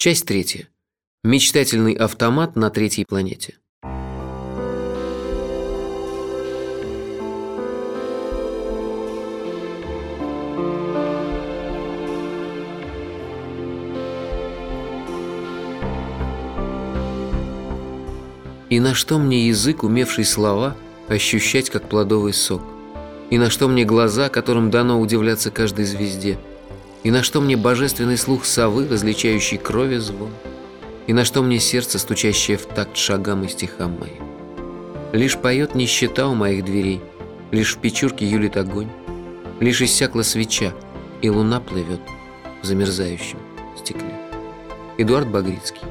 Часть третья. Мечтательный автомат на третьей планете. И на что мне язык, умевший слова, ощущать как плодовый сок? И на что мне глаза, которым дано удивляться каждой звезде? И на что мне божественный слух совы, различающий крови звон? И на что мне сердце, стучащее в такт шагам и стихам моим? Лишь поет нищета у моих дверей, Лишь в печурке юлит огонь, Лишь иссякла свеча, и луна плывет В замерзающем стекле. Эдуард Багрицкий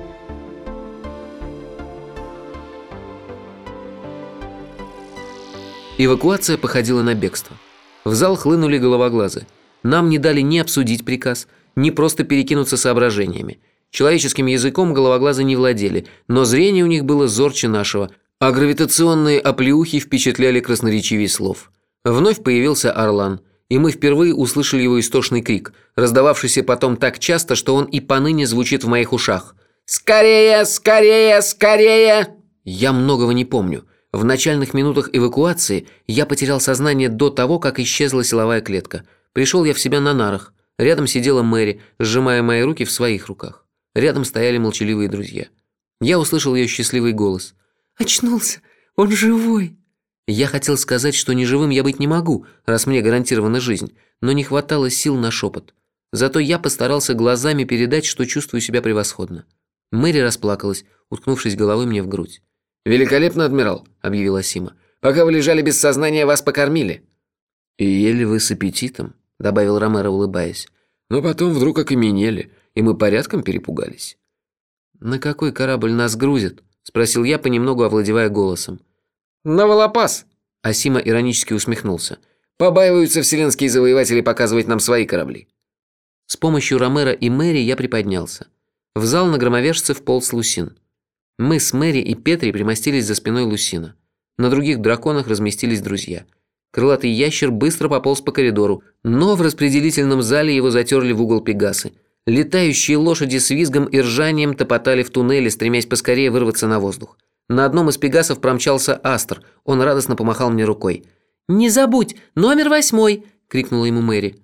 Эвакуация походила на бегство. В зал хлынули головоглазы. Нам не дали ни обсудить приказ, ни просто перекинуться соображениями. Человеческим языком головоглазы не владели, но зрение у них было зорче нашего, а гравитационные оплеухи впечатляли красноречивее слов. Вновь появился Орлан, и мы впервые услышали его истошный крик, раздававшийся потом так часто, что он и поныне звучит в моих ушах. «Скорее, скорее, скорее!» Я многого не помню. В начальных минутах эвакуации я потерял сознание до того, как исчезла силовая клетка. Пришел я в себя на нарах. Рядом сидела Мэри, сжимая мои руки в своих руках. Рядом стояли молчаливые друзья. Я услышал ее счастливый голос. «Очнулся! Он живой!» Я хотел сказать, что ни живым я быть не могу, раз мне гарантирована жизнь, но не хватало сил на шепот. Зато я постарался глазами передать, что чувствую себя превосходно. Мэри расплакалась, уткнувшись головой мне в грудь. «Великолепно, адмирал», – объявила Сима. «Пока вы лежали без сознания, вас покормили». «И ели вы с аппетитом», – добавил Ромеро, улыбаясь. «Но потом вдруг окаменели, и мы порядком перепугались». «На какой корабль нас грузят?» – спросил я, понемногу овладевая голосом. «На Волопас!» – Асима иронически усмехнулся. «Побаиваются вселенские завоеватели показывать нам свои корабли». С помощью Ромера и Мэри я приподнялся. В зал на громовержце вполз Лусин. Мы с Мэри и Петри примостились за спиной Лусина. На других драконах разместились друзья. Крылатый ящер быстро пополз по коридору, но в распределительном зале его затерли в угол пегасы. Летающие лошади с визгом и ржанием топотали в туннеле, стремясь поскорее вырваться на воздух. На одном из пегасов промчался Астр. Он радостно помахал мне рукой. «Не забудь, номер восьмой!» – крикнула ему Мэри.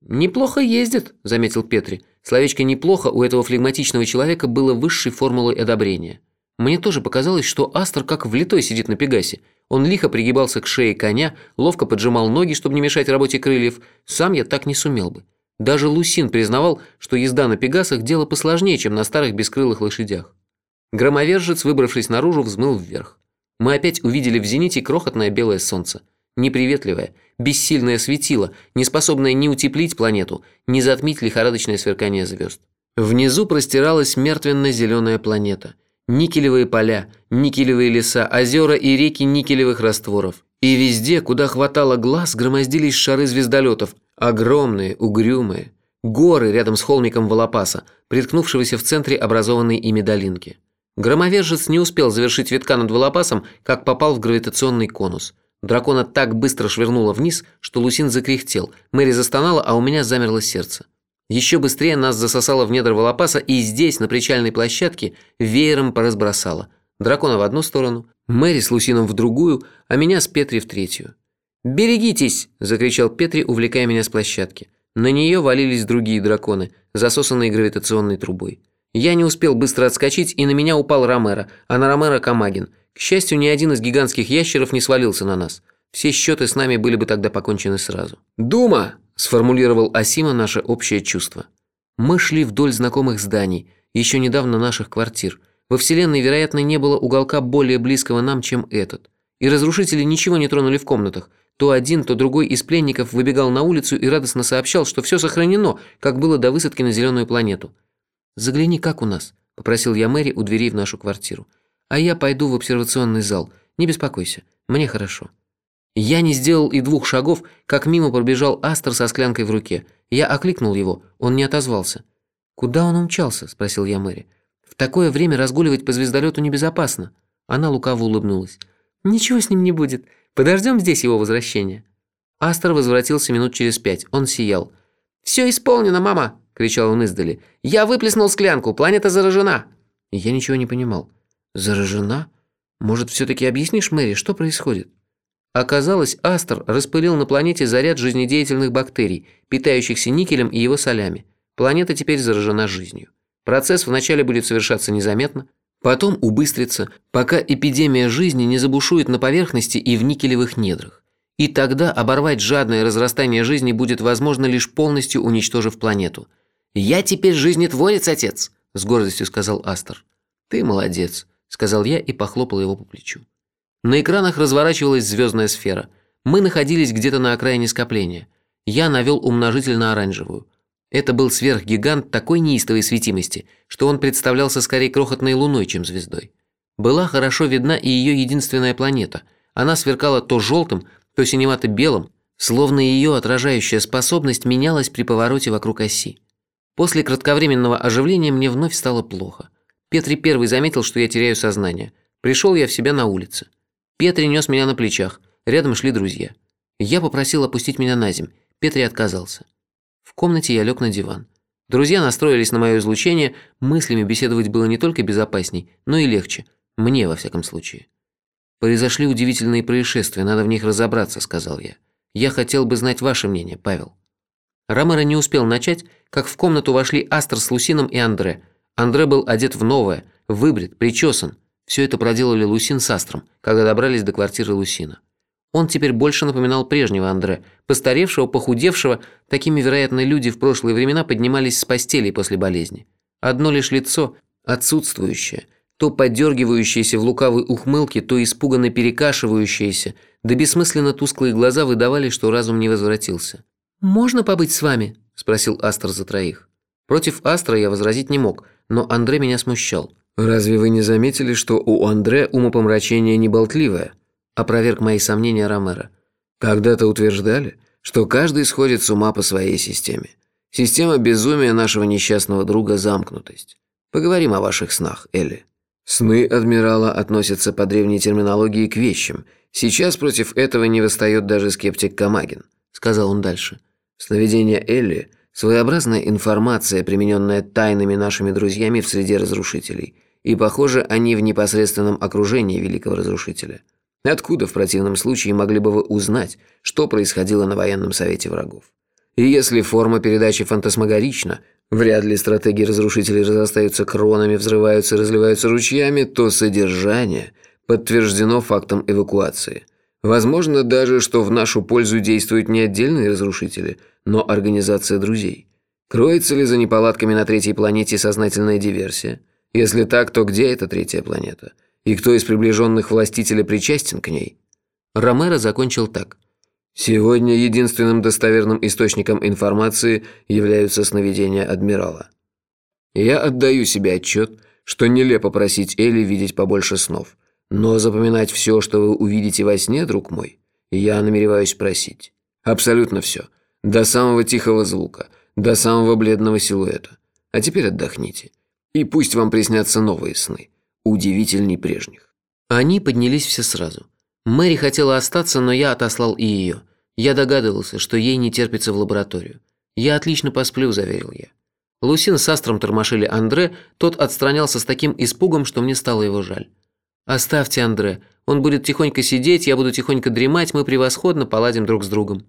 «Неплохо ездит», – заметил Петри. Словечко «неплохо» у этого флегматичного человека было высшей формулой одобрения. Мне тоже показалось, что Астер как влитой сидит на Пегасе. Он лихо пригибался к шее коня, ловко поджимал ноги, чтобы не мешать работе крыльев. Сам я так не сумел бы. Даже Лусин признавал, что езда на Пегасах – дело посложнее, чем на старых бескрылых лошадях. Громовержец, выбравшись наружу, взмыл вверх. Мы опять увидели в зените крохотное белое солнце. Неприветливое, бессильное светило, не способное ни утеплить планету, ни затмить лихорадочное сверкание звезд. Внизу простиралась мертвенно-зеленая планета – Никелевые поля, никелевые леса, озера и реки никелевых растворов. И везде, куда хватало глаз, громоздились шары звездолетов, огромные, угрюмые. Горы рядом с холмиком Волопаса, приткнувшегося в центре образованной ими долинки. Громовержец не успел завершить витка над Волопасом, как попал в гравитационный конус. Дракона так быстро швырнуло вниз, что Лусин закряхтел. Мэри застонала, а у меня замерло сердце. Еще быстрее нас засосало в недр Волопаса, и здесь, на причальной площадке, веером поразбросало. Дракона в одну сторону, Мэри с Лусином в другую, а меня с Петри в третью. «Берегитесь!» – закричал Петри, увлекая меня с площадки. На нее валились другие драконы, засосанные гравитационной трубой. Я не успел быстро отскочить, и на меня упал Ромеро, а на Ромеро – Камагин. К счастью, ни один из гигантских ящеров не свалился на нас. Все счеты с нами были бы тогда покончены сразу. «Дума!» Сформулировал Асима наше общее чувство. Мы шли вдоль знакомых зданий, еще недавно наших квартир. Во Вселенной, вероятно, не было уголка более близкого нам, чем этот. И разрушители ничего не тронули в комнатах. То один, то другой из пленников выбегал на улицу и радостно сообщал, что все сохранено, как было до высадки на зеленую планету. «Загляни, как у нас», – попросил я Мэри у дверей в нашу квартиру. «А я пойду в обсервационный зал. Не беспокойся, мне хорошо». Я не сделал и двух шагов, как мимо пробежал Астер со склянкой в руке. Я окликнул его, он не отозвался. «Куда он умчался?» – спросил я Мэри. «В такое время разгуливать по звездолету небезопасно». Она лукаво улыбнулась. «Ничего с ним не будет. Подождем здесь его возвращения». Астер возвратился минут через пять. Он сиял. «Все исполнено, мама!» – кричал он издали. «Я выплеснул склянку! Планета заражена!» Я ничего не понимал. «Заражена? Может, все-таки объяснишь, Мэри, что происходит?» Оказалось, Астр распылил на планете заряд жизнедеятельных бактерий, питающихся никелем и его солями. Планета теперь заражена жизнью. Процесс вначале будет совершаться незаметно, потом убыстрится, пока эпидемия жизни не забушует на поверхности и в никелевых недрах. И тогда оборвать жадное разрастание жизни будет возможно лишь полностью уничтожив планету. «Я теперь жизнетворец, отец!» – с гордостью сказал Астер. «Ты молодец», – сказал я и похлопал его по плечу. На экранах разворачивалась звездная сфера. Мы находились где-то на окраине скопления. Я навел умножитель на оранжевую. Это был сверхгигант такой неистовой светимости, что он представлялся скорее крохотной луной, чем звездой. Была хорошо видна и ее единственная планета. Она сверкала то желтым, то синевато-белым, словно ее отражающая способность менялась при повороте вокруг оси. После кратковременного оживления мне вновь стало плохо. Петри первый заметил, что я теряю сознание. Пришел я в себя на улице. Петри нес меня на плечах, рядом шли друзья. Я попросил опустить меня на земь, Петри отказался. В комнате я лег на диван. Друзья настроились на мое излучение, мыслями беседовать было не только безопасней, но и легче. Мне, во всяком случае. «Произошли удивительные происшествия, надо в них разобраться», – сказал я. «Я хотел бы знать ваше мнение, Павел». Ромеро не успел начать, как в комнату вошли Астр с Лусином и Андре. Андре был одет в новое, выбрит, причесан. Все это проделали Лусин с Астром, когда добрались до квартиры Лусина. Он теперь больше напоминал прежнего Андре, постаревшего, похудевшего, такими, вероятно, люди в прошлые времена поднимались с постелей после болезни. Одно лишь лицо, отсутствующее, то подергивающееся в лукавой ухмылке, то испуганно перекашивающееся, да бессмысленно тусклые глаза выдавали, что разум не возвратился. «Можно побыть с вами?» – спросил Астр за троих. Против Астра я возразить не мог, но Андре меня смущал. «Разве вы не заметили, что у Андре умопомрачение неболтливое?» – опроверг мои сомнения Ромеро. «Когда-то утверждали, что каждый сходит с ума по своей системе. Система безумия нашего несчастного друга – замкнутость. Поговорим о ваших снах, Элли». Сны адмирала относятся по древней терминологии к вещам. Сейчас против этого не восстает даже скептик Камагин, сказал он дальше. Сновидение Элли – своеобразная информация, примененная тайными нашими друзьями в среде разрушителей – и, похоже, они в непосредственном окружении Великого Разрушителя. Откуда в противном случае могли бы вы узнать, что происходило на военном совете врагов? И если форма передачи фантасмагорична, вряд ли стратегии разрушителей разрастаются кронами, взрываются и разливаются ручьями, то содержание подтверждено фактом эвакуации. Возможно даже, что в нашу пользу действуют не отдельные разрушители, но организация друзей. Кроется ли за неполадками на третьей планете сознательная диверсия? Если так, то где эта третья планета? И кто из приближенных властителя причастен к ней? Ромеро закончил так. Сегодня единственным достоверным источником информации являются сновидения адмирала. Я отдаю себе отчет, что нелепо просить Элли видеть побольше снов. Но запоминать все, что вы увидите во сне, друг мой, я намереваюсь просить. Абсолютно все. До самого тихого звука, до самого бледного силуэта. А теперь отдохните. И пусть вам приснятся новые сны, удивительней прежних». Они поднялись все сразу. Мэри хотела остаться, но я отослал и ее. Я догадывался, что ей не терпится в лабораторию. «Я отлично посплю», – заверил я. Лусин с Астром тормошили Андре, тот отстранялся с таким испугом, что мне стало его жаль. «Оставьте Андре, он будет тихонько сидеть, я буду тихонько дремать, мы превосходно поладим друг с другом».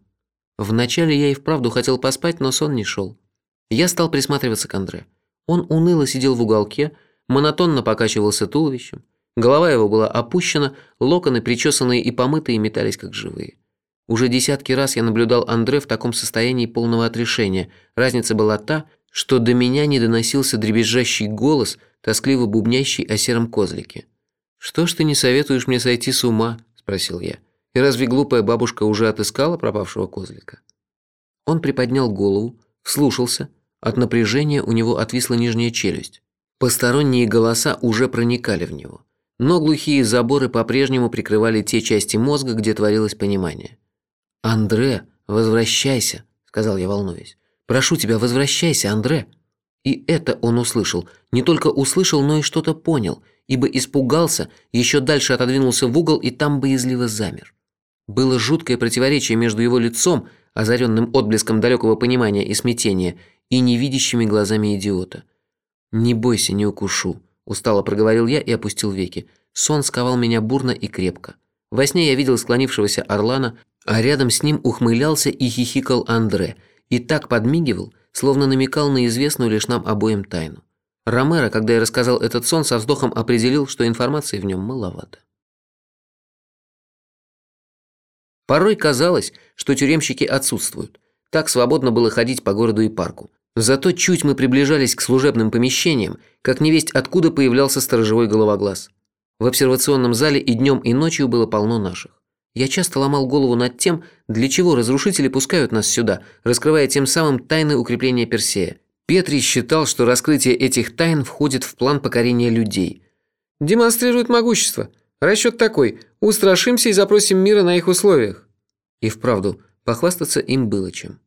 Вначале я и вправду хотел поспать, но сон не шел. Я стал присматриваться к Андре. Он уныло сидел в уголке, монотонно покачивался туловищем. Голова его была опущена, локоны, причесанные и помытые, метались как живые. Уже десятки раз я наблюдал Андре в таком состоянии полного отрешения. Разница была та, что до меня не доносился дребезжащий голос, тоскливо бубнящий о сером козлике. «Что ж ты не советуешь мне сойти с ума?» – спросил я. «И разве глупая бабушка уже отыскала пропавшего козлика?» Он приподнял голову, вслушался – от напряжения у него отвисла нижняя челюсть. Посторонние голоса уже проникали в него. Но глухие заборы по-прежнему прикрывали те части мозга, где творилось понимание. «Андре, возвращайся», – сказал я, волнуясь. «Прошу тебя, возвращайся, Андре». И это он услышал. Не только услышал, но и что-то понял, ибо испугался, еще дальше отодвинулся в угол и там боязливо замер. Было жуткое противоречие между его лицом, озаренным отблеском далекого понимания и смятения, и невидящими глазами идиота. «Не бойся, не укушу», – устало проговорил я и опустил веки. Сон сковал меня бурно и крепко. Во сне я видел склонившегося Орлана, а рядом с ним ухмылялся и хихикал Андре, и так подмигивал, словно намекал на известную лишь нам обоим тайну. Ромеро, когда я рассказал этот сон, со вздохом определил, что информации в нем маловато. Порой казалось, что тюремщики отсутствуют. Так свободно было ходить по городу и парку. Зато чуть мы приближались к служебным помещениям, как невесть откуда появлялся сторожевой головоглаз. В обсервационном зале и днем, и ночью было полно наших. Я часто ломал голову над тем, для чего разрушители пускают нас сюда, раскрывая тем самым тайны укрепления Персея. Петри считал, что раскрытие этих тайн входит в план покорения людей. «Демонстрирует могущество», Расчет такой – устрашимся и запросим мира на их условиях». И вправду, похвастаться им было чем.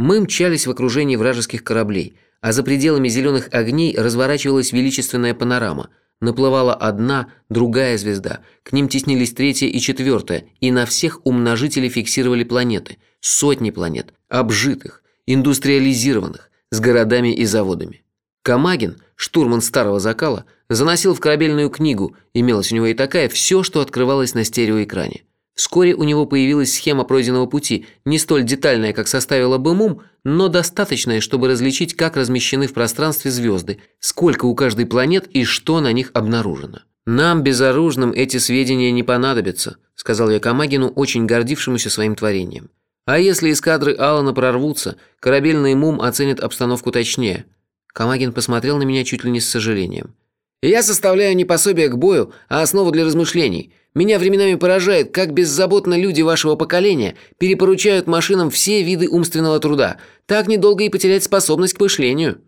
Мы мчались в окружении вражеских кораблей, а за пределами зеленых огней разворачивалась величественная панорама. Наплывала одна, другая звезда, к ним теснились третья и четвертая, и на всех умножители фиксировали планеты, сотни планет, обжитых, индустриализированных, с городами и заводами. Камагин, штурман старого закала, заносил в корабельную книгу, имелась у него и такая, все, что открывалось на стереоэкране. Вскоре у него появилась схема пройденного пути, не столь детальная, как составила бы МУМ, но достаточная, чтобы различить, как размещены в пространстве звезды, сколько у каждой планет и что на них обнаружено. «Нам, безоружным, эти сведения не понадобятся», – сказал я Камагину, очень гордившемуся своим творением. «А если эскадры Алана прорвутся, корабельный МУМ оценит обстановку точнее». Камагин посмотрел на меня чуть ли не с сожалением. «Я составляю не пособие к бою, а основу для размышлений. Меня временами поражает, как беззаботно люди вашего поколения перепоручают машинам все виды умственного труда. Так недолго и потерять способность к мышлению».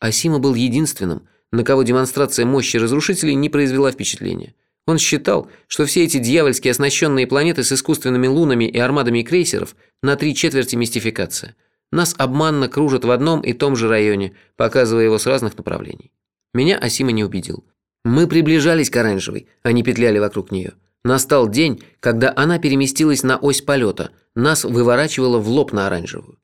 Асима был единственным, на кого демонстрация мощи разрушителей не произвела впечатления. Он считал, что все эти дьявольски оснащенные планеты с искусственными лунами и армадами крейсеров на три четверти мистификация – нас обманно кружат в одном и том же районе, показывая его с разных направлений. Меня Асима не убедил. Мы приближались к оранжевой, а не петляли вокруг нее. Настал день, когда она переместилась на ось полета, нас выворачивало в лоб на оранжевую.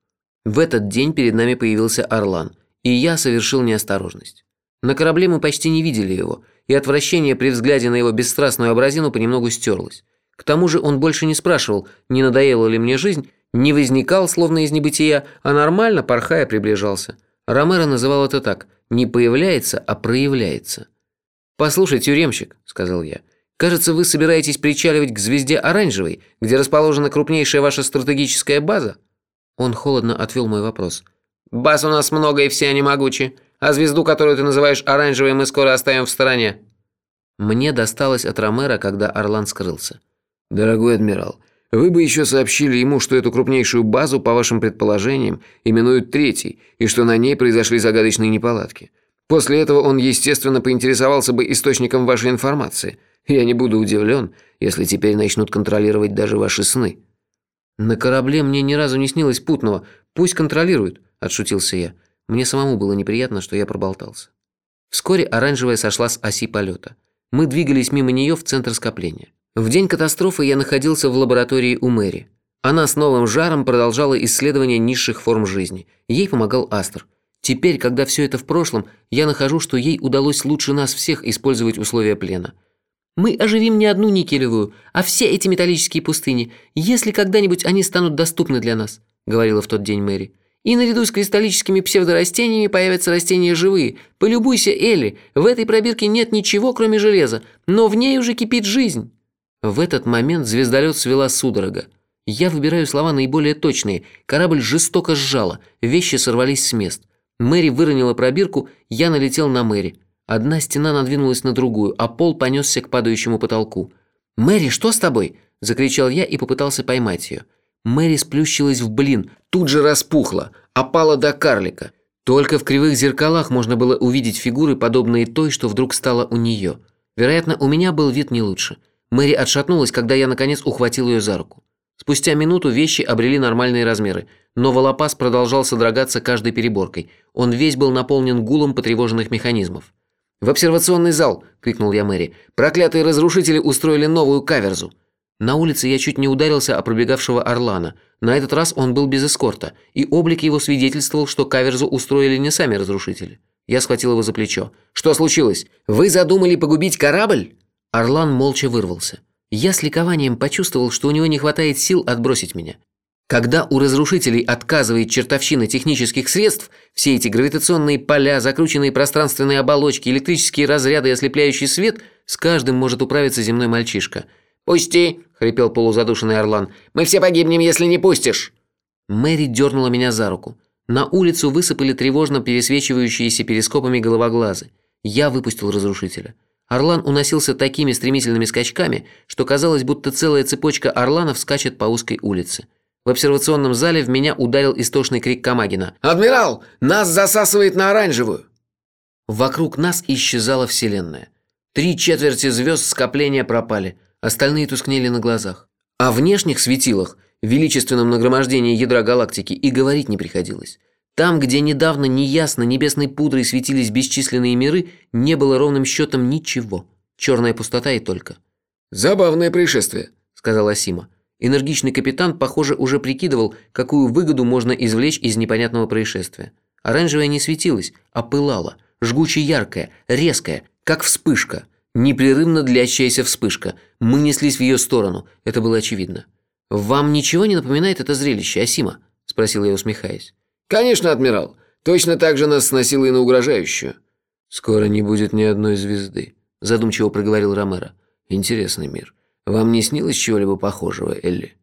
В этот день перед нами появился Орлан, и я совершил неосторожность. На корабле мы почти не видели его, и отвращение при взгляде на его бесстрастную образину понемногу стерлось. К тому же он больше не спрашивал, не надоела ли мне жизнь, не возникал, словно из небытия, а нормально, порхая, приближался. Ромеро называл это так – не появляется, а проявляется. «Послушай, тюремщик», – сказал я, – «кажется, вы собираетесь причаливать к звезде Оранжевой, где расположена крупнейшая ваша стратегическая база?» Он холодно отвел мой вопрос. «Баз у нас много, и все они могучи. А звезду, которую ты называешь Оранжевой, мы скоро оставим в стороне». Мне досталось от Ромера, когда Орлан скрылся. «Дорогой адмирал, вы бы еще сообщили ему, что эту крупнейшую базу, по вашим предположениям, именуют третьей, и что на ней произошли загадочные неполадки. После этого он, естественно, поинтересовался бы источником вашей информации. Я не буду удивлен, если теперь начнут контролировать даже ваши сны». «На корабле мне ни разу не снилось путного. Пусть контролируют», – отшутился я. Мне самому было неприятно, что я проболтался. Вскоре оранжевая сошла с оси полета. Мы двигались мимо нее в центр скопления. В день катастрофы я находился в лаборатории у Мэри. Она с новым жаром продолжала исследование низших форм жизни. Ей помогал Астр. Теперь, когда все это в прошлом, я нахожу, что ей удалось лучше нас всех использовать условия плена. Мы оживим не одну никелевую, а все эти металлические пустыни, если когда-нибудь они станут доступны для нас», – говорила в тот день Мэри. «И наряду с кристаллическими псевдорастениями появятся растения живые. Полюбуйся, Элли, в этой пробирке нет ничего, кроме железа, но в ней уже кипит жизнь». В этот момент звездолет свела судорога. Я выбираю слова наиболее точные. Корабль жестоко сжало, вещи сорвались с мест. Мэри выронила пробирку, я налетел на Мэри. Одна стена надвинулась на другую, а пол понесся к падающему потолку. «Мэри, что с тобой?» – закричал я и попытался поймать ее. Мэри сплющилась в блин, тут же распухла, опала до карлика. Только в кривых зеркалах можно было увидеть фигуры, подобные той, что вдруг стало у нее. Вероятно, у меня был вид не лучше. Мэри отшатнулась, когда я наконец ухватил ее за руку. Спустя минуту вещи обрели нормальные размеры, но волопас продолжал содрогаться каждой переборкой. Он весь был наполнен гулом потревоженных механизмов. «В обсервационный зал!» – крикнул я Мэри. «Проклятые разрушители устроили новую каверзу!» На улице я чуть не ударился о пробегавшего Орлана. На этот раз он был без эскорта, и облик его свидетельствовал, что каверзу устроили не сами разрушители. Я схватил его за плечо. «Что случилось? Вы задумали погубить корабль?» Орлан молча вырвался. Я с ликованием почувствовал, что у него не хватает сил отбросить меня. Когда у разрушителей отказывает чертовщина технических средств, все эти гравитационные поля, закрученные пространственные оболочки, электрические разряды и ослепляющий свет, с каждым может управиться земной мальчишка – «Пусти!» – хрипел полузадушенный Орлан. «Мы все погибнем, если не пустишь!» Мэри дернула меня за руку. На улицу высыпали тревожно пересвечивающиеся перископами головоглазы. Я выпустил разрушителя. Орлан уносился такими стремительными скачками, что казалось, будто целая цепочка орланов скачет по узкой улице. В обсервационном зале в меня ударил истошный крик Камагина. «Адмирал! Нас засасывает на оранжевую!» Вокруг нас исчезала Вселенная. Три четверти звезд скопления пропали – остальные тускнели на глазах. О внешних светилах, величественном нагромождении ядра галактики, и говорить не приходилось. Там, где недавно неясно небесной пудрой светились бесчисленные миры, не было ровным счетом ничего. Черная пустота и только. «Забавное происшествие», — сказала Сима. Энергичный капитан, похоже, уже прикидывал, какую выгоду можно извлечь из непонятного происшествия. Оранжевая не светилась, а пылала, жгуче яркая, резкая, как вспышка — Непрерывно длящаяся вспышка. Мы неслись в ее сторону. Это было очевидно. «Вам ничего не напоминает это зрелище, Асима?» – спросил я, усмехаясь. «Конечно, адмирал. Точно так же нас сносило и на угрожающую». «Скоро не будет ни одной звезды», – задумчиво проговорил Ромеро. «Интересный мир. Вам не снилось чего-либо похожего, Элли?»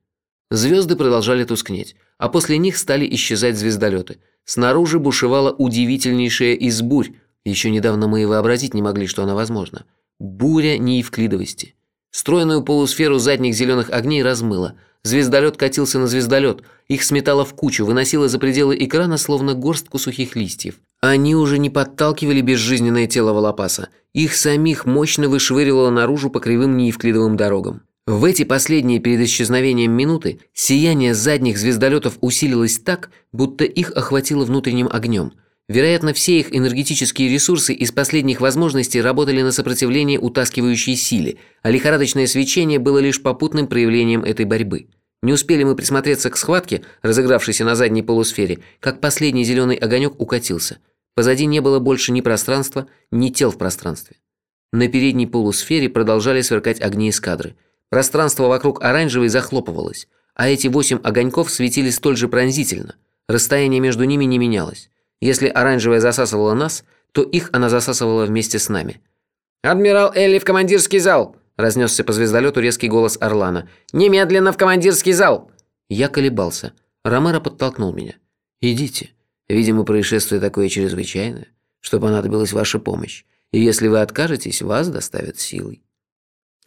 Звезды продолжали тускнеть, а после них стали исчезать звездолеты. Снаружи бушевала удивительнейшая из бурь. Еще недавно мы и вообразить не могли, что она возможна. Буря неевклидовости. Стройную полусферу задних зеленых огней размыло. Звездолет катился на звездолет. Их сметало в кучу, выносило за пределы экрана, словно горстку сухих листьев. Они уже не подталкивали безжизненное тело Волопаса. Их самих мощно вышвыривало наружу по кривым неевклидовым дорогам. В эти последние перед исчезновением минуты сияние задних звездолетов усилилось так, будто их охватило внутренним огнем – Вероятно, все их энергетические ресурсы из последних возможностей работали на сопротивление утаскивающей силе, а лихорадочное свечение было лишь попутным проявлением этой борьбы. Не успели мы присмотреться к схватке, разыгравшейся на задней полусфере, как последний зеленый огонек укатился. Позади не было больше ни пространства, ни тел в пространстве. На передней полусфере продолжали сверкать огни эскадры. Пространство вокруг оранжевой захлопывалось, а эти восемь огоньков светили столь же пронзительно. Расстояние между ними не менялось. Если оранжевая засасывала нас, то их она засасывала вместе с нами. «Адмирал Элли в командирский зал!» – разнесся по звездолету резкий голос Орлана. «Немедленно в командирский зал!» Я колебался. Ромеро подтолкнул меня. «Идите. Видимо, происшествие такое чрезвычайное, что понадобилась ваша помощь. И если вы откажетесь, вас доставят силой».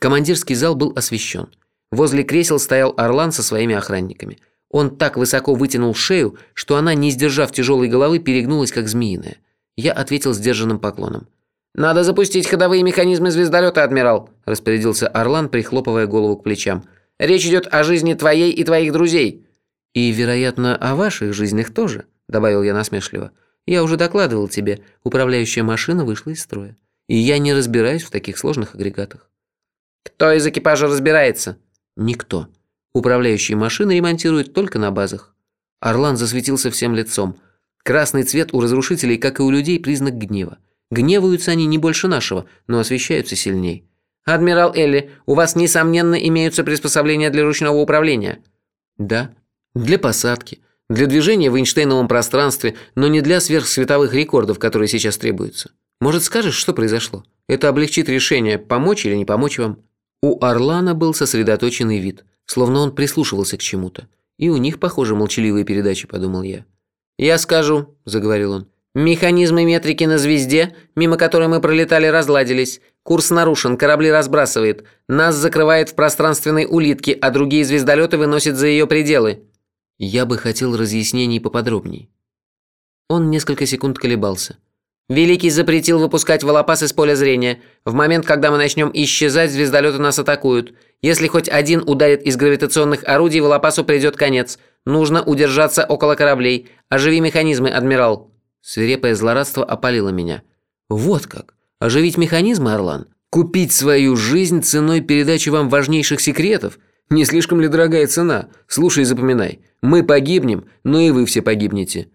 Командирский зал был освещен. Возле кресел стоял Орлан со своими охранниками. Он так высоко вытянул шею, что она, не сдержав тяжелой головы, перегнулась, как змеиная. Я ответил сдержанным поклоном. «Надо запустить ходовые механизмы звездолета, адмирал», – распорядился Орлан, прихлопывая голову к плечам. «Речь идет о жизни твоей и твоих друзей». «И, вероятно, о ваших жизнях тоже», – добавил я насмешливо. «Я уже докладывал тебе, управляющая машина вышла из строя. И я не разбираюсь в таких сложных агрегатах». «Кто из экипажа разбирается?» «Никто. Управляющие машины ремонтируют только на базах. Орлан засветился всем лицом. Красный цвет у разрушителей, как и у людей, признак гнева. Гневаются они не больше нашего, но освещаются сильней. «Адмирал Элли, у вас, несомненно, имеются приспособления для ручного управления?» «Да. Для посадки. Для движения в Эйнштейновом пространстве, но не для сверхсветовых рекордов, которые сейчас требуются. Может, скажешь, что произошло? Это облегчит решение, помочь или не помочь вам?» У Орлана был сосредоточенный вид – словно он прислушивался к чему-то. И у них, похоже, молчаливые передачи, подумал я. «Я скажу», – заговорил он. «Механизмы метрики на звезде, мимо которой мы пролетали, разладились. Курс нарушен, корабли разбрасывает. Нас закрывает в пространственной улитке, а другие звездолеты выносят за ее пределы». Я бы хотел разъяснений поподробней. Он несколько секунд колебался. Великий запретил выпускать волопас из поля зрения. В момент, когда мы начнем исчезать, звездолеты нас атакуют. Если хоть один ударит из гравитационных орудий, волопасу придет конец. Нужно удержаться около кораблей. Оживи механизмы, адмирал». Свирепое злорадство опалило меня. «Вот как? Оживить механизмы, Орлан? Купить свою жизнь ценой передачи вам важнейших секретов? Не слишком ли дорогая цена? Слушай и запоминай. Мы погибнем, но и вы все погибнете».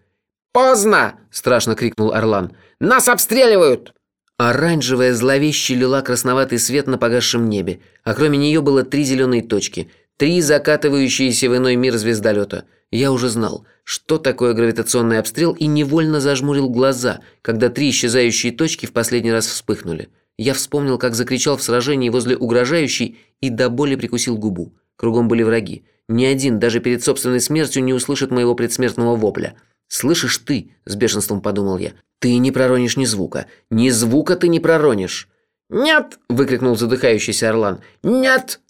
«Поздно!» – страшно крикнул Орлан. «Нас обстреливают!» Оранжевая зловеще лила красноватый свет на погасшем небе, а кроме нее было три зеленые точки, три закатывающиеся в иной мир звездолета. Я уже знал, что такое гравитационный обстрел и невольно зажмурил глаза, когда три исчезающие точки в последний раз вспыхнули. Я вспомнил, как закричал в сражении возле угрожающей и до боли прикусил губу. Кругом были враги. Ни один, даже перед собственной смертью, не услышит моего предсмертного вопля. «Слышишь ты?» – с бешенством подумал я. «Ты не проронишь ни звука. Ни звука ты не проронишь». «Нет!» – выкрикнул задыхающийся Орлан. «Нет!»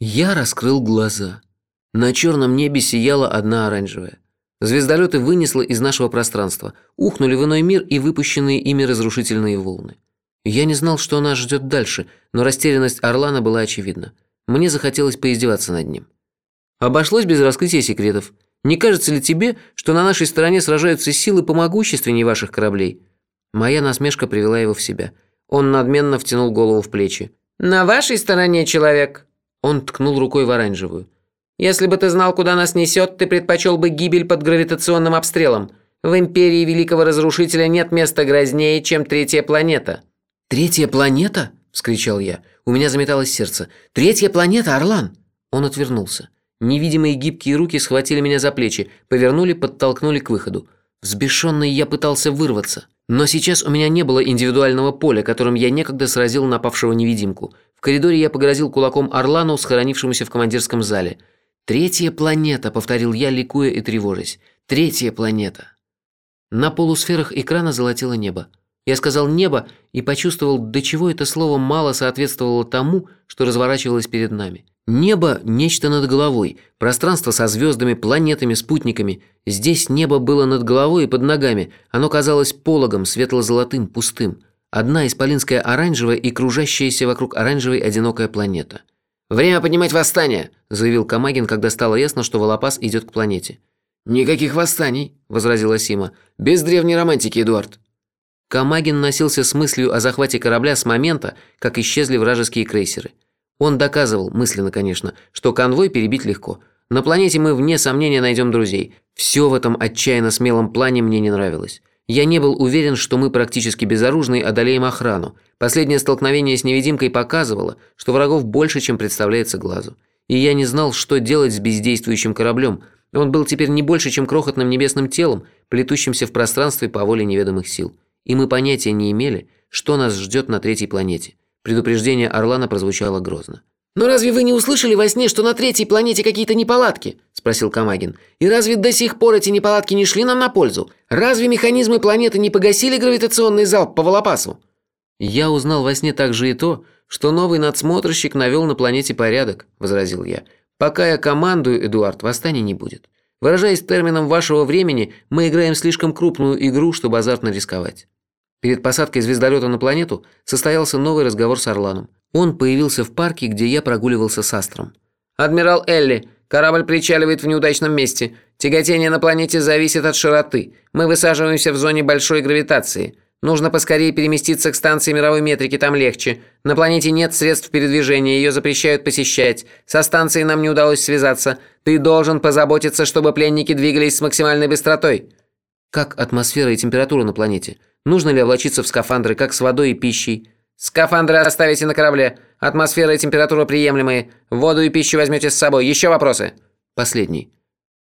Я раскрыл глаза. На черном небе сияла одна оранжевая. Звездолеты вынесло из нашего пространства, ухнули в иной мир и выпущенные ими разрушительные волны. Я не знал, что нас ждет дальше, но растерянность Орлана была очевидна. Мне захотелось поиздеваться над ним. Обошлось без раскрытия секретов. Не кажется ли тебе, что на нашей стороне сражаются силы помогущественнее ваших кораблей?» Моя насмешка привела его в себя. Он надменно втянул голову в плечи. «На вашей стороне человек?» Он ткнул рукой в оранжевую. «Если бы ты знал, куда нас несет, ты предпочел бы гибель под гравитационным обстрелом. В Империи Великого Разрушителя нет места грознее, чем третья планета». «Третья планета?» – вскричал я. У меня заметалось сердце. «Третья планета, Орлан!» Он отвернулся. Невидимые гибкие руки схватили меня за плечи, повернули, подтолкнули к выходу. Взбешенный я пытался вырваться. Но сейчас у меня не было индивидуального поля, которым я некогда сразил напавшего невидимку. В коридоре я погрозил кулаком Орлану, схоронившемуся в командирском зале. «Третья планета», — повторил я, ликуя и тревожась. «Третья планета». На полусферах экрана золотило небо. Я сказал «небо» и почувствовал, до чего это слово мало соответствовало тому, что разворачивалось перед нами. Небо – нечто над головой, пространство со звездами, планетами, спутниками. Здесь небо было над головой и под ногами, оно казалось пологом, светло-золотым, пустым. Одна исполинская оранжевая и кружащаяся вокруг оранжевой одинокая планета. «Время поднимать восстание», – заявил Камагин, когда стало ясно, что Волопас идет к планете. «Никаких восстаний», – возразила Сима. «Без древней романтики, Эдуард». Камагин носился с мыслью о захвате корабля с момента, как исчезли вражеские крейсеры. Он доказывал, мысленно, конечно, что конвой перебить легко. На планете мы, вне сомнения, найдем друзей. Все в этом отчаянно смелом плане мне не нравилось. Я не был уверен, что мы практически безоружные одолеем охрану. Последнее столкновение с невидимкой показывало, что врагов больше, чем представляется глазу. И я не знал, что делать с бездействующим кораблем. Он был теперь не больше, чем крохотным небесным телом, плетущимся в пространстве по воле неведомых сил и мы понятия не имели, что нас ждет на третьей планете. Предупреждение Орлана прозвучало грозно. «Но разве вы не услышали во сне, что на третьей планете какие-то неполадки?» – спросил Камагин. «И разве до сих пор эти неполадки не шли нам на пользу? Разве механизмы планеты не погасили гравитационный залп по Волопасу?» «Я узнал во сне также и то, что новый надсмотрщик навел на планете порядок», – возразил я. «Пока я командую, Эдуард, восстания не будет. Выражаясь термином вашего времени, мы играем слишком крупную игру, чтобы азартно рисковать. Перед посадкой звездолета на планету состоялся новый разговор с Орланом. Он появился в парке, где я прогуливался с Астром. «Адмирал Элли, корабль причаливает в неудачном месте. Тяготение на планете зависит от широты. Мы высаживаемся в зоне большой гравитации. Нужно поскорее переместиться к станции мировой метрики, там легче. На планете нет средств передвижения, ее запрещают посещать. Со станцией нам не удалось связаться. Ты должен позаботиться, чтобы пленники двигались с максимальной быстротой». «Как атмосфера и температура на планете? Нужно ли облачиться в скафандры, как с водой и пищей?» «Скафандры оставите на корабле. Атмосфера и температура приемлемые. Воду и пищу возьмете с собой. Еще вопросы?» «Последний.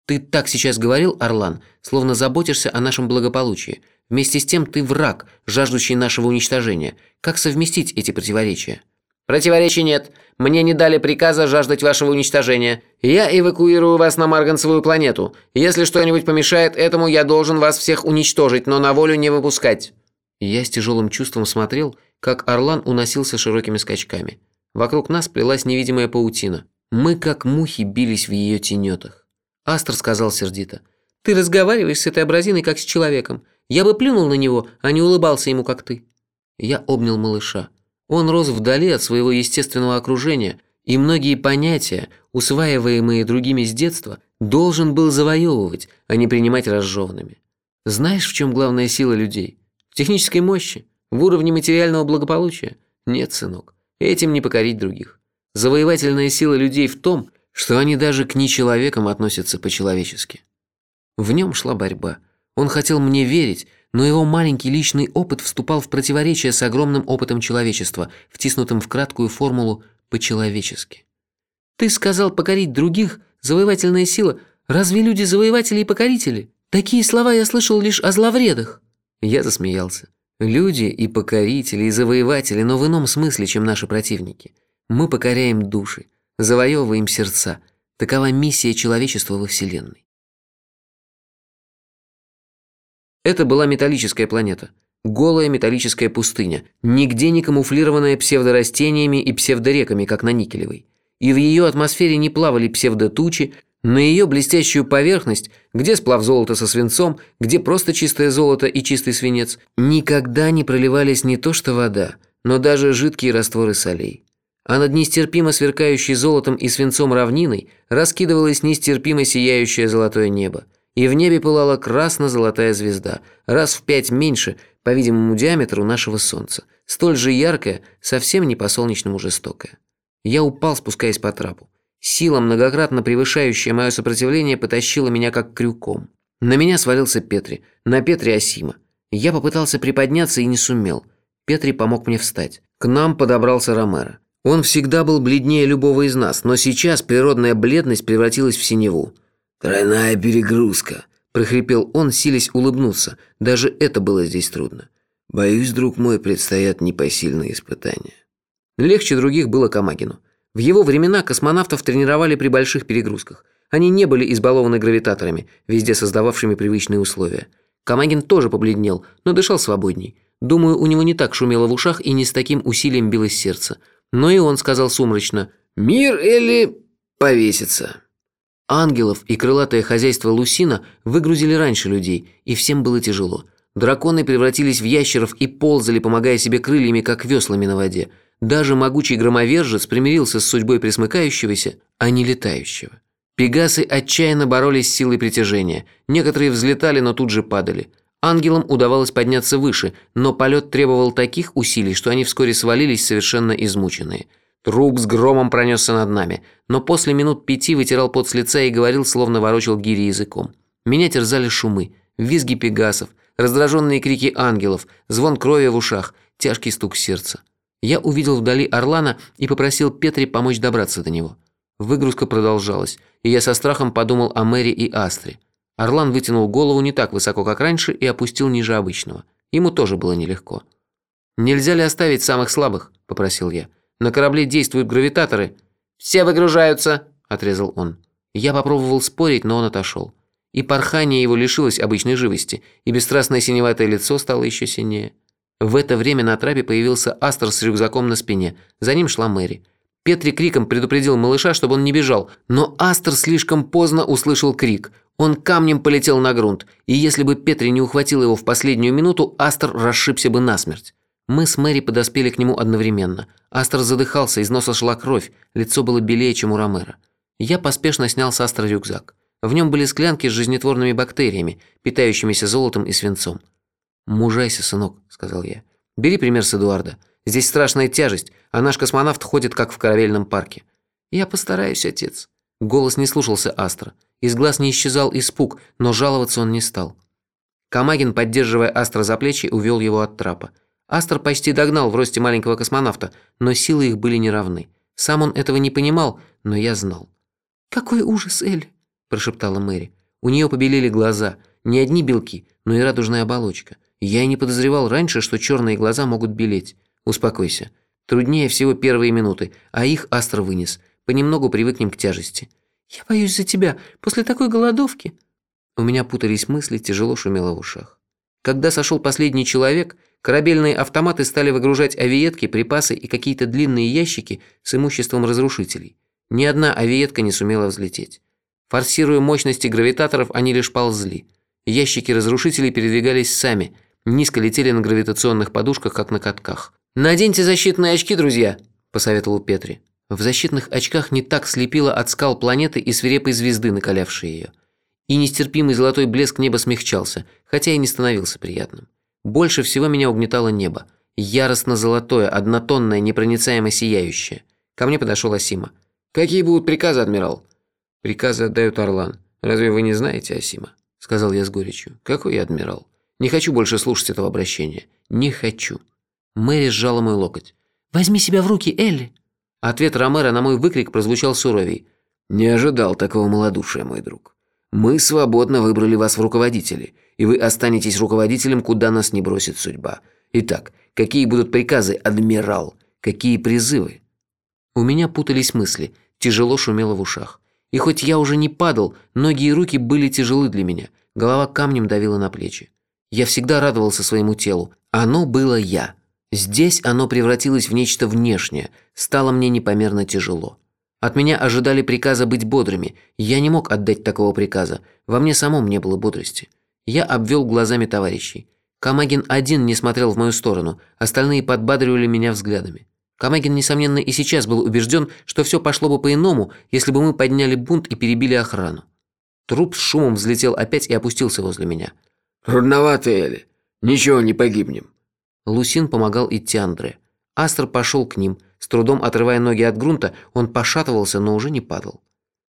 Ты так сейчас говорил, Орлан, словно заботишься о нашем благополучии». Вместе с тем ты враг, жаждущий нашего уничтожения. Как совместить эти противоречия? Противоречий нет. Мне не дали приказа жаждать вашего уничтожения. Я эвакуирую вас на Марганцевую планету. Если что-нибудь помешает этому, я должен вас всех уничтожить, но на волю не выпускать». Я с тяжелым чувством смотрел, как Орлан уносился широкими скачками. Вокруг нас плелась невидимая паутина. Мы, как мухи, бились в ее тенетах. Астр сказал сердито. «Ты разговариваешь с этой образиной, как с человеком. Я бы плюнул на него, а не улыбался ему, как ты». Я обнял малыша. Он рос вдали от своего естественного окружения, и многие понятия, усваиваемые другими с детства, должен был завоевывать, а не принимать разжеванными. Знаешь, в чем главная сила людей? В технической мощи? В уровне материального благополучия? Нет, сынок, этим не покорить других. Завоевательная сила людей в том, что они даже к нечеловекам относятся по-человечески. В нем шла борьба. Он хотел мне верить, но его маленький личный опыт вступал в противоречие с огромным опытом человечества, втиснутым в краткую формулу «по-человечески». «Ты сказал покорить других, завоевательная сила. Разве люди завоеватели и покорители? Такие слова я слышал лишь о зловредах». Я засмеялся. Люди и покорители, и завоеватели, но в ином смысле, чем наши противники. Мы покоряем души, завоевываем сердца. Такова миссия человечества во Вселенной. Это была металлическая планета. Голая металлическая пустыня, нигде не камуфлированная псевдорастениями и псевдореками, как на Никелевой. И в ее атмосфере не плавали псевдотучи, на ее блестящую поверхность, где сплав золота со свинцом, где просто чистое золото и чистый свинец, никогда не проливались не то что вода, но даже жидкие растворы солей. А над нестерпимо сверкающей золотом и свинцом равниной раскидывалось нестерпимо сияющее золотое небо и в небе пылала красно-золотая звезда, раз в пять меньше, по-видимому, диаметру нашего Солнца, столь же яркая, совсем не по-солнечному жестокая. Я упал, спускаясь по трапу. Сила, многократно превышающая мое сопротивление, потащила меня как крюком. На меня свалился Петри, на Петре Асима. Я попытался приподняться и не сумел. Петри помог мне встать. К нам подобрался Ромеро. Он всегда был бледнее любого из нас, но сейчас природная бледность превратилась в синеву. «Тройная перегрузка», – прохрипел он, силясь улыбнуться. Даже это было здесь трудно. «Боюсь, друг мой, предстоят непосильные испытания». Легче других было Камагину. В его времена космонавтов тренировали при больших перегрузках. Они не были избалованы гравитаторами, везде создававшими привычные условия. Камагин тоже побледнел, но дышал свободней. Думаю, у него не так шумело в ушах и не с таким усилием билось сердце. Но и он сказал сумрачно «Мир или повеситься?» Ангелов и крылатое хозяйство Лусина выгрузили раньше людей, и всем было тяжело. Драконы превратились в ящеров и ползали, помогая себе крыльями, как веслами на воде. Даже могучий громовержец примирился с судьбой присмыкающегося, а не летающего. Пегасы отчаянно боролись с силой притяжения. Некоторые взлетали, но тут же падали. Ангелам удавалось подняться выше, но полет требовал таких усилий, что они вскоре свалились совершенно измученные – Труп с громом пронесся над нами, но после минут пяти вытирал пот с лица и говорил, словно ворочал гири языком. Меня терзали шумы, визги пегасов, раздраженные крики ангелов, звон крови в ушах, тяжкий стук сердца. Я увидел вдали Орлана и попросил Петри помочь добраться до него. Выгрузка продолжалась, и я со страхом подумал о Мэри и Астре. Орлан вытянул голову не так высоко, как раньше, и опустил ниже обычного. Ему тоже было нелегко. «Нельзя ли оставить самых слабых?» – попросил я. На корабле действуют гравитаторы». «Все выгружаются», – отрезал он. Я попробовал спорить, но он отошел. И порхание его лишилось обычной живости, и бесстрастное синеватое лицо стало еще синее. В это время на трапе появился Астер с рюкзаком на спине. За ним шла Мэри. Петри криком предупредил малыша, чтобы он не бежал, но Астер слишком поздно услышал крик. Он камнем полетел на грунт, и если бы Петри не ухватил его в последнюю минуту, Астер расшибся бы насмерть. Мы с Мэри подоспели к нему одновременно. Астер задыхался, из носа шла кровь, лицо было белее, чем у Ромера. Я поспешно снял с Астра рюкзак. В нем были склянки с жизнетворными бактериями, питающимися золотом и свинцом. «Мужайся, сынок», – сказал я. «Бери пример с Эдуарда. Здесь страшная тяжесть, а наш космонавт ходит, как в корабельном парке». «Я постараюсь, отец». Голос не слушался Астра. Из глаз не исчезал испуг, но жаловаться он не стал. Камагин, поддерживая Астра за плечи, увел его от трапа. Астер почти догнал в росте маленького космонавта, но силы их были неравны. Сам он этого не понимал, но я знал. «Какой ужас, Эль!» – прошептала Мэри. У нее побелели глаза, не одни белки, но и радужная оболочка. Я и не подозревал раньше, что черные глаза могут белеть. Успокойся. Труднее всего первые минуты, а их Астр вынес. Понемногу привыкнем к тяжести. «Я боюсь за тебя. После такой голодовки...» У меня путались мысли, тяжело шумело в ушах. Когда сошел последний человек, корабельные автоматы стали выгружать авиетки, припасы и какие-то длинные ящики с имуществом разрушителей. Ни одна авиетка не сумела взлететь. Форсируя мощности гравитаторов, они лишь ползли. Ящики разрушителей передвигались сами, низко летели на гравитационных подушках, как на катках. «Наденьте защитные очки, друзья», – посоветовал Петри. В защитных очках не так слепило от скал планеты и свирепой звезды, накалявшей ее и нестерпимый золотой блеск неба смягчался, хотя и не становился приятным. Больше всего меня угнетало небо. Яростно золотое, однотонное, непроницаемо сияющее. Ко мне подошел Асима. Какие будут приказы, адмирал?» «Приказы отдает Орлан. Разве вы не знаете, Асима?» – сказал я с горечью. «Какой я адмирал? Не хочу больше слушать этого обращения. Не хочу». Мэри сжала мой локоть. «Возьми себя в руки, Элли!» Ответ Ромера на мой выкрик прозвучал суровей. «Не ожидал такого малодушия, мой друг. Мы свободно выбрали вас в руководители, и вы останетесь руководителем, куда нас не бросит судьба. Итак, какие будут приказы, адмирал? Какие призывы?» У меня путались мысли, тяжело шумело в ушах. И хоть я уже не падал, ноги и руки были тяжелы для меня, голова камнем давила на плечи. Я всегда радовался своему телу. Оно было я. Здесь оно превратилось в нечто внешнее, стало мне непомерно тяжело. От меня ожидали приказа быть бодрыми. Я не мог отдать такого приказа. Во мне самом не было бодрости. Я обвел глазами товарищей. Камагин один не смотрел в мою сторону, остальные подбадривали меня взглядами. Камагин, несомненно, и сейчас был убежден, что все пошло бы по-иному, если бы мы подняли бунт и перебили охрану. Труп с шумом взлетел опять и опустился возле меня. «Трудновато, Элли. Ничего, не погибнем». Лусин помогал идти Андре. Астр пошел к ним. С трудом отрывая ноги от грунта, он пошатывался, но уже не падал.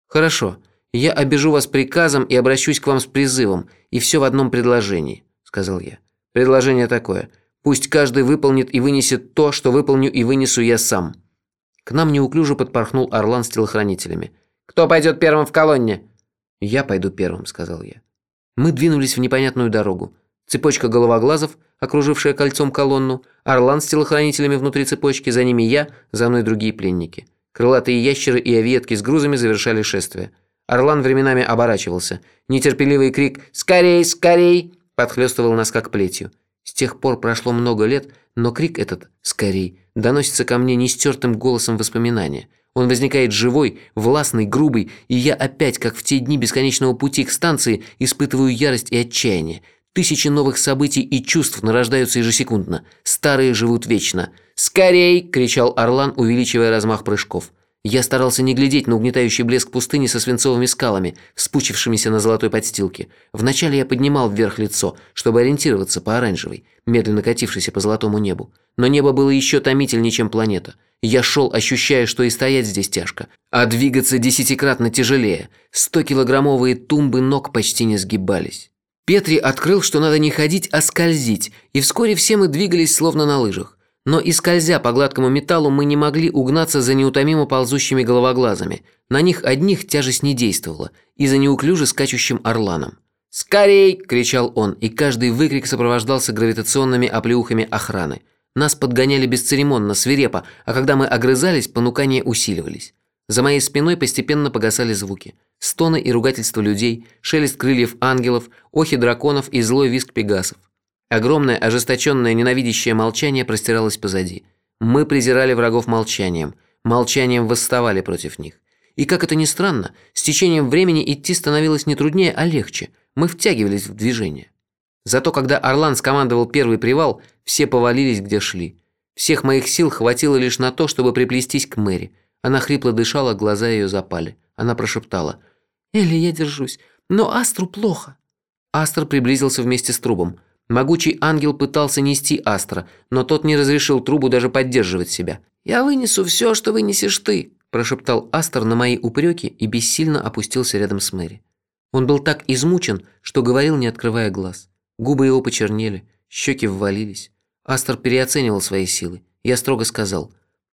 «Хорошо. Я обижу вас приказом и обращусь к вам с призывом, и все в одном предложении», – сказал я. «Предложение такое – Пусть каждый выполнит и вынесет то, что выполню и вынесу я сам». К нам неуклюже подпорхнул Орлан с телохранителями. «Кто пойдет первым в колонне?» «Я пойду первым», — сказал я. Мы двинулись в непонятную дорогу. Цепочка головоглазов, окружившая кольцом колонну, Орлан с телохранителями внутри цепочки, за ними я, за мной другие пленники. Крылатые ящеры и авиетки с грузами завершали шествие. Орлан временами оборачивался. Нетерпеливый крик «Скорей, скорей!» подхлёстывал нас как плетью. С тех пор прошло много лет, но крик этот, скорей, доносится ко мне нестертым голосом воспоминания. Он возникает живой, властный, грубый, и я опять, как в те дни бесконечного пути к станции, испытываю ярость и отчаяние. Тысячи новых событий и чувств нарождаются ежесекундно. Старые живут вечно. «Скорей!» – кричал Орлан, увеличивая размах прыжков. Я старался не глядеть на угнетающий блеск пустыни со свинцовыми скалами, вспучившимися на золотой подстилке. Вначале я поднимал вверх лицо, чтобы ориентироваться по оранжевой, медленно катившейся по золотому небу. Но небо было еще томительнее, чем планета. Я шел, ощущая, что и стоять здесь тяжко, а двигаться десятикратно тяжелее. Сто-килограммовые тумбы ног почти не сгибались. Петри открыл, что надо не ходить, а скользить, и вскоре все мы двигались словно на лыжах. Но и скользя по гладкому металлу, мы не могли угнаться за неутомимо ползущими головоглазами. На них одних тяжесть не действовала, и за неуклюже скачущим орланом. «Скорей!» – кричал он, и каждый выкрик сопровождался гравитационными оплеухами охраны. Нас подгоняли бесцеремонно, свирепо, а когда мы огрызались, понукания усиливались. За моей спиной постепенно погасали звуки. Стоны и ругательства людей, шелест крыльев ангелов, охи драконов и злой визг пегасов. Огромное, ожесточенное, ненавидящее молчание простиралось позади. Мы презирали врагов молчанием, молчанием восставали против них. И как это ни странно, с течением времени идти становилось не труднее, а легче. Мы втягивались в движение. Зато когда Орлан скомандовал первый привал, все повалились, где шли. Всех моих сил хватило лишь на то, чтобы приплестись к Мэри. Она хрипло дышала, глаза ее запали. Она прошептала. «Элли, я держусь, но Астру плохо». Астр приблизился вместе с трубом. Могучий ангел пытался нести Астра, но тот не разрешил трубу даже поддерживать себя. «Я вынесу все, что вынесешь ты», – прошептал Астр на мои упреки и бессильно опустился рядом с Мэри. Он был так измучен, что говорил, не открывая глаз. Губы его почернели, щеки ввалились. Астер переоценивал свои силы. Я строго сказал,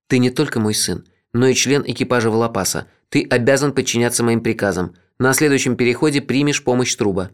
«Ты не только мой сын, но и член экипажа Волопаса. Ты обязан подчиняться моим приказам. На следующем переходе примешь помощь труба».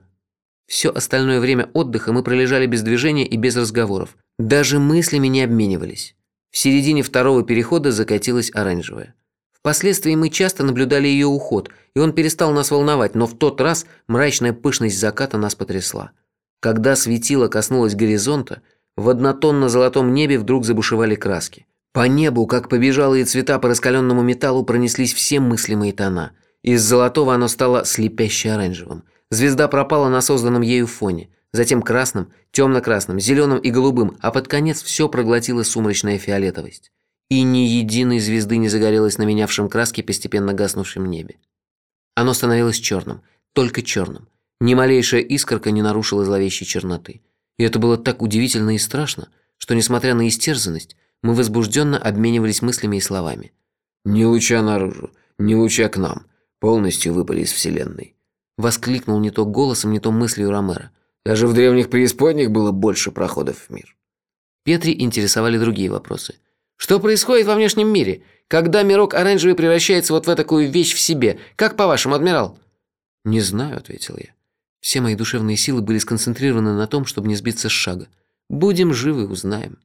Все остальное время отдыха мы пролежали без движения и без разговоров. Даже мыслями не обменивались. В середине второго перехода закатилась оранжевая. Впоследствии мы часто наблюдали ее уход, и он перестал нас волновать, но в тот раз мрачная пышность заката нас потрясла. Когда светило коснулось горизонта, в однотонно-золотом небе вдруг забушевали краски. По небу, как побежалые цвета по раскаленному металлу, пронеслись все мыслимые тона. Из золотого оно стало слепяще оранжевым – Звезда пропала на созданном ею фоне, затем красным, темно-красным, зеленым и голубым, а под конец все проглотила сумрачная фиолетовость. И ни единой звезды не загорелось на менявшем краски постепенно гаснувшем небе. Оно становилось черным, только черным. Ни малейшая искорка не нарушила зловещей черноты. И это было так удивительно и страшно, что, несмотря на истерзанность, мы возбужденно обменивались мыслями и словами. «Ни луча наружу, ни луча к нам. Полностью выпали из Вселенной. Воскликнул не то голосом, не то мыслью Ромера. Даже в древних преисподних было больше проходов в мир. Петри интересовали другие вопросы. Что происходит во внешнем мире? Когда мирок оранжевый превращается вот в такую вещь в себе? Как по-вашему, адмирал? Не знаю, ответил я. Все мои душевные силы были сконцентрированы на том, чтобы не сбиться с шага. Будем живы, узнаем.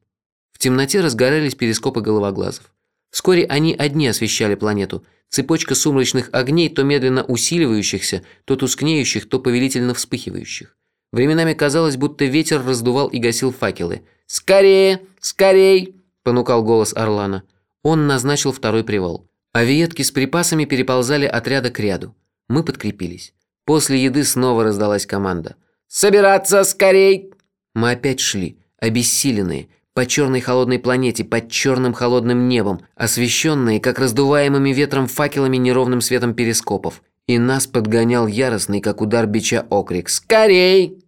В темноте разгорались перископы головоглазов. Вскоре они одни освещали планету. Цепочка сумрачных огней, то медленно усиливающихся, то тускнеющих, то повелительно вспыхивающих. Временами казалось, будто ветер раздувал и гасил факелы. «Скорее! Скорей!» – понукал голос Орлана. Он назначил второй привал. Авиетки с припасами переползали от ряда к ряду. Мы подкрепились. После еды снова раздалась команда. «Собираться скорей!» Мы опять шли, обессиленные, по черной холодной планете, под черным холодным небом, освещенные, как раздуваемыми ветром факелами неровным светом перископов. И нас подгонял яростный, как удар бича, окрик «Скорей!»